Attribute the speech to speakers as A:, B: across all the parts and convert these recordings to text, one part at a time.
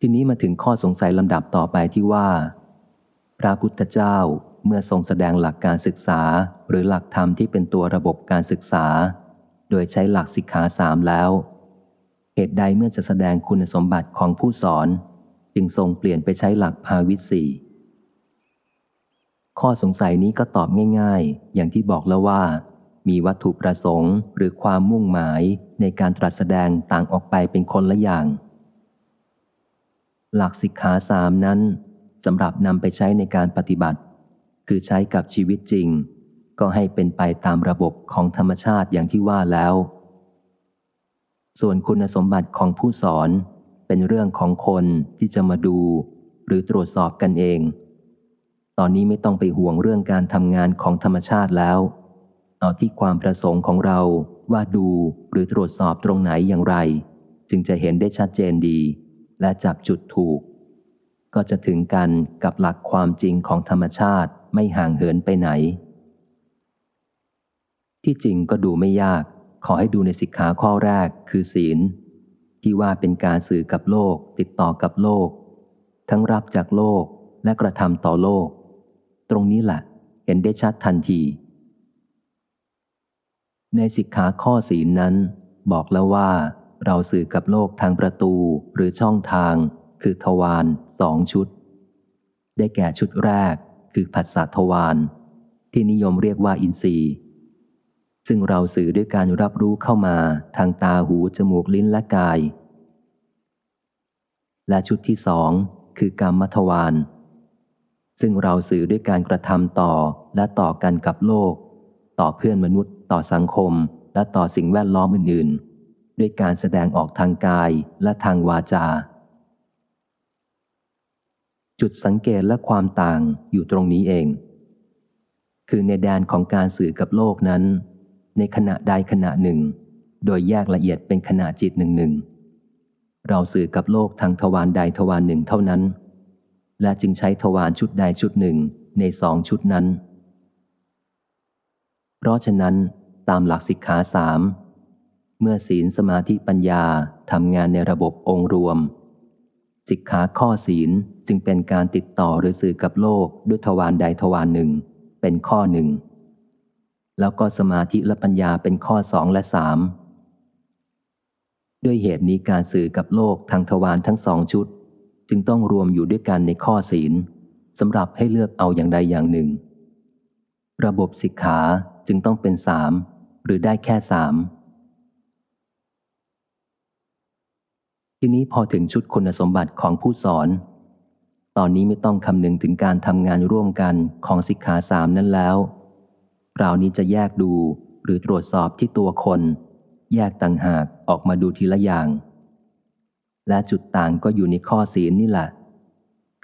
A: ทีนี้มาถึงข้อสงสัยลำดับต่อไปที่ว่า พระพุทธเจ้าเมื่อทรงแสดงหลักการศึกษาหรือหลักธรรมที่เป็นตัวระบบการศึกษา โดยใช้หลักสิกขาสามแล้ว เหตุใดเมื่อจะแสดงคุณสมบัติของผู้สอน จึงทรงเปลี่ยนไปใช้หลักภาวิสีข้อสงสัยนี้ก็ตอบง่ายๆ อย่างที่บอกแล้วว่า มีวัตถุประสงค์หรือความมุ่งหมายในการตรัสแสดงต่างออกไปเป็นคนละอย่าง หลักสิกขาสามนั้นสำหรับนำไปใช้ในการปฏิบัติ คือใช้กับชีวิตจริง ก็ให้เป็นไปตามระบบของธรรมชาติอย่างที่ว่าแล้ว ส่วนคุณสมบัติของผู้สอนเป็นเรื่องของคนที่จะมาดู หรือตรวจสอบกันเอง ตอนนี้ไม่ต้องไปห่วงเรื่องการทำงานของธรรมชาติแล้ว เอาที่ความประสงค์ของเราว่าดูหรือตรวจสอบตรงไหนอย่างไร จึงจะเห็นได้ชัดเจนดี และจับจุดถูก ก็จะถึงกันกับหลักความจริงของธรรมชาติไม่ห่างเหินไปไหน ที่จริงก็ดูไม่ยาก ขอให้ดูในสิกขาข้อแรกคือศีล ที่ว่าเป็นการสื่อกับโลก ติดต่อกับโลก ทั้งรับจากโลกและกระทำต่อโลก ตรงนี้แหละเห็นได้ชัดทันที ในสิกขาข้อศีลนั้น บอกแล้วว่า เราสื่อกับโลกทางประตูหรือช่องทาง คือทวารสองชุด ได้แก่ชุดแรก คือผัสสะทวารที่นิยมเรียกว่าอินทรีย์ ซึ่งเราสื่อด้วยการรับรู้เข้ามาทางตาหูจมูกลิ้นและกาย และชุดที่สองคือกรรมทวารซึ่งเราสื่อด้วยการกระทำต่อและต่อกันกับโลก ต่อเพื่อนมนุษย์ ต่อสังคม และต่อสิ่งแวดล้อมอื่นๆ ด้วยการแสดงออกทางกายและทางวาจา จุดสังเกตและความต่างอยู่ตรงนี้เอง คือในแดนของการสื่อกับโลกนั้น ในขณะใดขณะหนึ่ง โดยแยกละเอียดเป็นขณะจิตหนึ่งหนึ่งเราสื่อกับโลกทางทวารใดทวารหนึ่งเท่านั้น และจึงใช้ทวารชุดใดชุดหนึ่งในสองชุดนั้น เพราะฉะนั้นตามหลักสิกขาสาม เมื่อศีลสมาธิปัญญาทำงานในระบบองค์รวม สิกขาข้อศีลจึงเป็นการติดต่อหรือสื่อกับโลกด้วยทวารใดทวารหนึ่ง เป็นข้อหนึ่ง แล้วก็สมาธิและปัญญาเป็นข้อสองและสามด้วยเหตุนี้การสื่อกับโลกทางทวารทั้งสองชุด จึงต้องรวมอยู่ด้วยกันในข้อศีลสำหรับให้เลือกเอาอย่างใดอย่างหนึ่ง ระบบสิกขาจึงต้องเป็นสามหรือได้แค่สาม ทีนี้พอถึงชุดคุณสมบัติของผู้สอน ตอนนี้ไม่ต้องคำนึงถึงการทำงานร่วมกันของสิกขาสามนั้นแล้วเรานี้จะแยกดูหรือตรวจสอบที่ตัวคน แยกต่างหากออกมาดูทีละอย่าง และจุดต่างก็อยู่ในข้อศีลนี่แหละ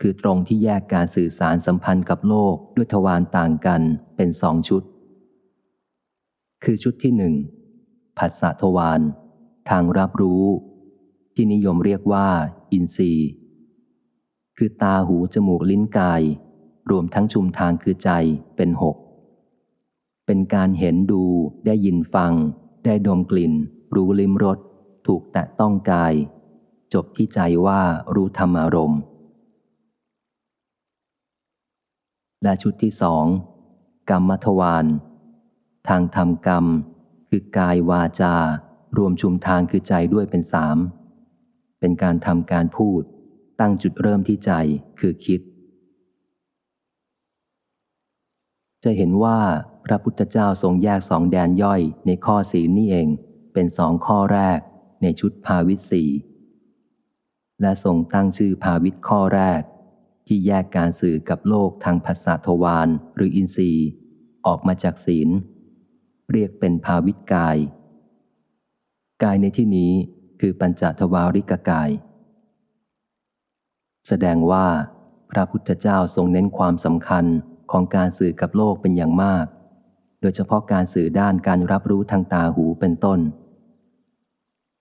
A: คือตรงที่แยกการสื่อสารสัมพันธ์กับโลกด้วยทวารต่างกันเป็นสองชุด คือชุดที่หนึ่งผัสสะทวารทางรับรู้ ที่นิยมเรียกว่า อินทรีย์ คือตาหูจมูกลิ้นกาย รวมทั้งชุมทางคือใจเป็นหก เป็นการเห็นดูได้ยินฟัง ได้ดมกลิ่น รู้ลิ้มรสถูกแตะต้องกาย จบที่ใจว่ารู้ธรรมารมณ์ และชุดที่สองกรรมทวารทางทำกรรม คือกายวาจา รวมชุมทางคือใจด้วยเป็นสาม เป็นการทำการพูด ตั้งจุดเริ่มที่ใจคือคิด จะเห็นว่าพระพุทธเจ้าทรงแยกสองแดนย่อยในข้อสีนี่เอง เป็นสองข้อแรกในชุดภาวิสีและทรงตั้งชื่อภาวิตข้อแรก ที่แยกการสื่อกับโลกทางภาษาทวารหรืออินทรีย์ ออกมาจากศีล เรียกเป็นภาวิตกาย กายในที่นี้ คือปัญจทวาริกกาย แสดงว่า พระพุทธเจ้าทรงเน้นความสำคัญของการสื่อกับโลกเป็นอย่างมาก โดยเฉพาะการสื่อด้านการรับรู้ทางตาหูเป็นต้น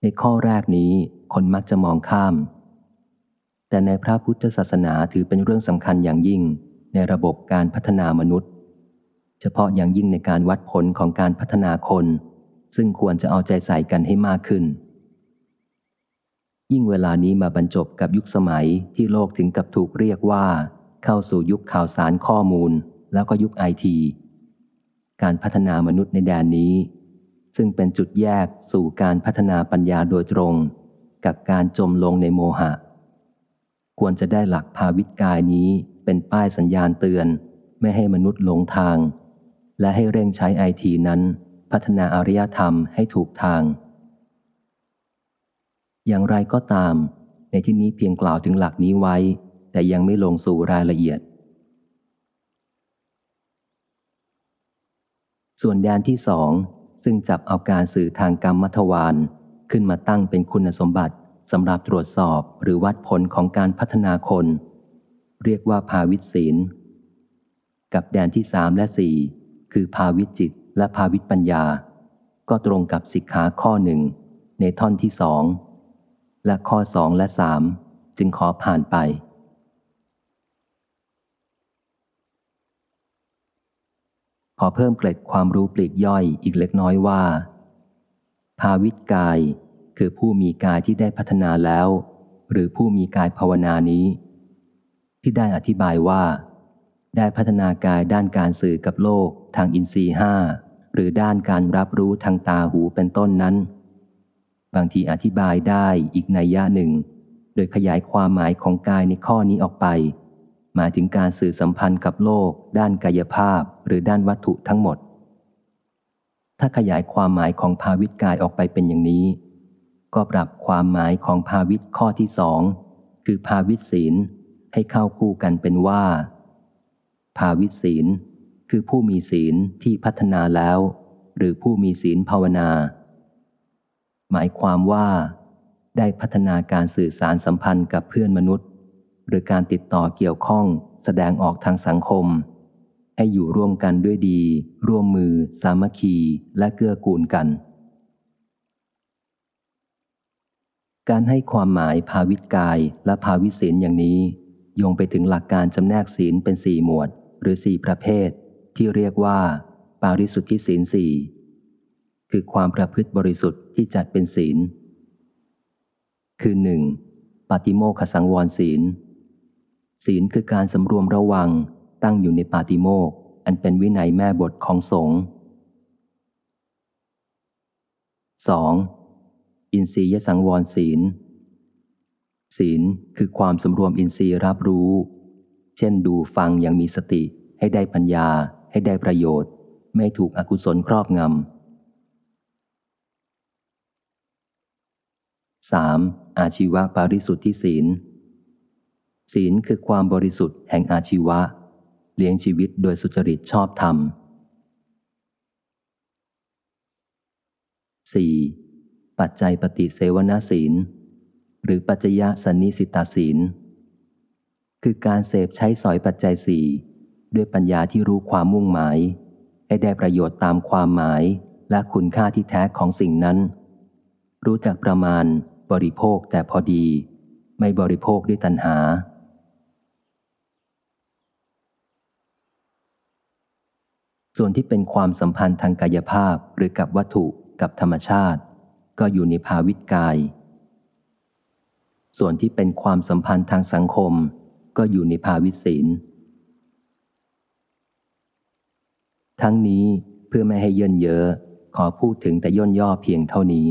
A: ในข้อแรกนี้คนมักจะมองข้าม แต่ในพระพุทธศาสนาถือเป็นเรื่องสำคัญอย่างยิ่งในระบบการพัฒนามนุษย์ เฉพาะอย่างยิ่งในการวัดผลของการพัฒนาคน ซึ่งควรจะเอาใจใส่กันให้มากขึ้น ยิ่งเวลานี้มาบรรจบกับยุคสมัยที่โลกถึงกับถูกเรียกว่า เข้าสู่ยุคข่าวสารข้อมูล แล้วก็ยุคไอที การพัฒนามนุษย์ในแดนนี้ ซึ่งเป็นจุดแยกสู่การพัฒนาปัญญาโดยตรง กับการจมลงในโมหะ ควรจะได้หลักภาวิตกายนี้เป็นป้ายสัญญาณเตือน ไม่ให้มนุษย์หลงทาง และให้เร่งใช้ไอทีนั้น พัฒนาอารยธรรมให้ถูกทาง อย่างไรก็ตาม ในที่นี้เพียงกล่าวถึงหลักนี้ไว้ แต่ยังไม่ลงสู่รายละเอียด ส่วนแดนที่สองซึ่งจับเอาการสื่อทางกรรมมัทวานขึ้นมาตั้งเป็นคุณสมบัติสำหรับตรวจสอบหรือวัดผลของการพัฒนาคน เรียกว่าภาวิศีล กับแดนที่สามและสี่คือภาวิจิตและภาวิปัญญา ก็ตรงกับสิกขาข้อหนึ่งในท่อนที่สอง และข้อสองและสามจึงขอผ่านไป ขอเพิ่มเกร็ดความรู้ปลีกย่อยอีกเล็กน้อยว่า ภาวิตกายคือผู้มีกายที่ได้พัฒนาแล้ว หรือผู้มีกายภาวนานี้ ที่ได้อธิบายว่า ได้พัฒนากายด้านการสื่อกับโลกทางอินทรีห้าหรือด้านการรับรู้ทางตาหูเป็นต้นนั้น บางทีอธิบายได้อีกในย่าหนึ่ง โดยขยายความหมายของกายในข้อนี้ออกไป หมายถึงการสื่อสัมพันธ์กับโลก ด้านกายภาพหรือด้านวัตถุทั้งหมด ถ้าขยายความหมายของภาวิตกายออกไปเป็นอย่างนี้ ก็ปรับความหมายของภาวิตข้อที่สองคือภาวิตศีลให้เข้าคู่กันเป็นว่า ภาวิตศีลคือผู้มีศีลที่พัฒนาแล้ว หรือผู้มีศีลภาวนา หมายความว่า ได้พัฒนาการสื่อสารสัมพันธ์กับเพื่อนมนุษย์ หรือการติดต่อเกี่ยวข้องแสดงออกทางสังคม ให้อยู่ร่วมกันด้วยดี ร่วมมือ สามัคคี และเกื้อกูลกัน การให้ความหมายภาวิตกายและภาวิศีลอย่างนี้โยงไปถึงหลักการจำแนกศีลเป็นสี่หมวด หรือสี่ประเภท ที่เรียกว่า ปาริสุทธิศีลสี่ คือความประพฤติบริสุทธิ์ที่จัดเป็นศีล คือหนึ่งปฏิโมขสังวรศีล ศีลคือการสำรวมระวังตั้งอยู่ในปาติโมกอันเป็นวินัยแม่บทของสงฆ์ 2. อินทรียสังวรศีล ศีลคือความสำรวมอินทรีย์รับรู้ เช่นดูฟังอย่างมีสติให้ได้ปัญญาให้ได้ประโยชน์ ไม่ถูกอกุศลครอบงำ 3. อาชีวะปาริสุทธิศีล ศีลคือความบริสุทธิ์แห่งอาชีวะ เลี้ยงชีวิตโดยสุจริตชอบธรรม 4. ปัจจัยปฏิเสวนาศีล หรือปัจจยสันนิสิตาศีล คือการเสพใช้สอยปัจจัยสี่ด้วยปัญญาที่รู้ความมุ่งหมาย ให้ได้ประโยชน์ตามความหมายและคุณค่าที่แท้ของสิ่งนั้น รู้จักประมาณ บริโภคแต่พอดี ไม่บริโภคด้วยตัณหา ส่วนที่เป็นความสัมพันธ์ทางกายภาพหรือกับวัตถุกับธรรมชาติ ก็อยู่ในภาวิตกาย ส่วนที่เป็นความสัมพันธ์ทางสังคม ก็อยู่ในภาวิศีลทั้งนี้เพื่อไม่ให้เยินเยอะขอพูดถึงแต่ย่นย่อเพียงเท่านี้